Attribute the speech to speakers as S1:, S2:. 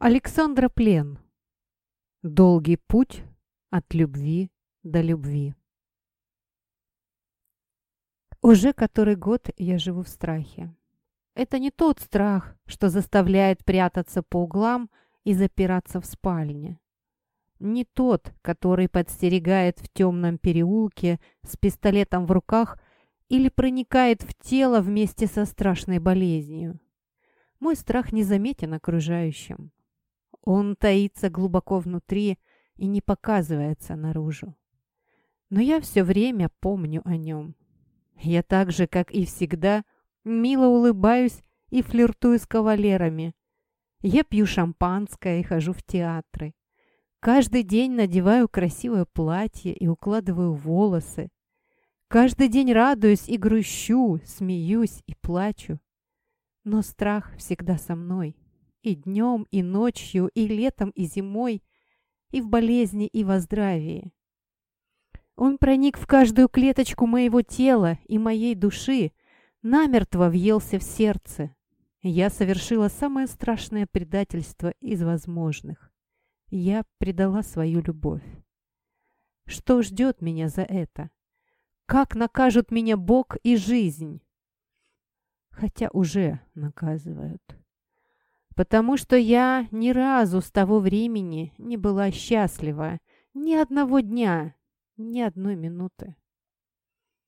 S1: Александра Плен. Долгий путь от любви до любви. Уже который год я живу в страхе. Это не тот страх, что заставляет прятаться по углам и запираться в спальне. Не тот, который подстерегает в темном переулке с пистолетом в руках или проникает в тело вместе со страшной болезнью. Мой страх незаметен окружающим. Он таится глубоко внутри и не показывается наружу. Но я все время помню о нем. Я так же, как и всегда, мило улыбаюсь и флиртую с кавалерами. Я пью шампанское и хожу в театры. Каждый день надеваю красивое платье и укладываю волосы. Каждый день радуюсь и грущу, смеюсь и плачу. Но страх всегда со мной. И днем, и ночью, и летом, и зимой, и в болезни, и во здравии. Он проник в каждую клеточку моего тела и моей души, намертво въелся в сердце. Я совершила самое страшное предательство из возможных. Я предала свою любовь. Что ждет меня за это? Как накажут меня Бог и жизнь? Хотя уже наказывают потому что я ни разу с того времени не была счастлива, ни одного дня, ни одной минуты.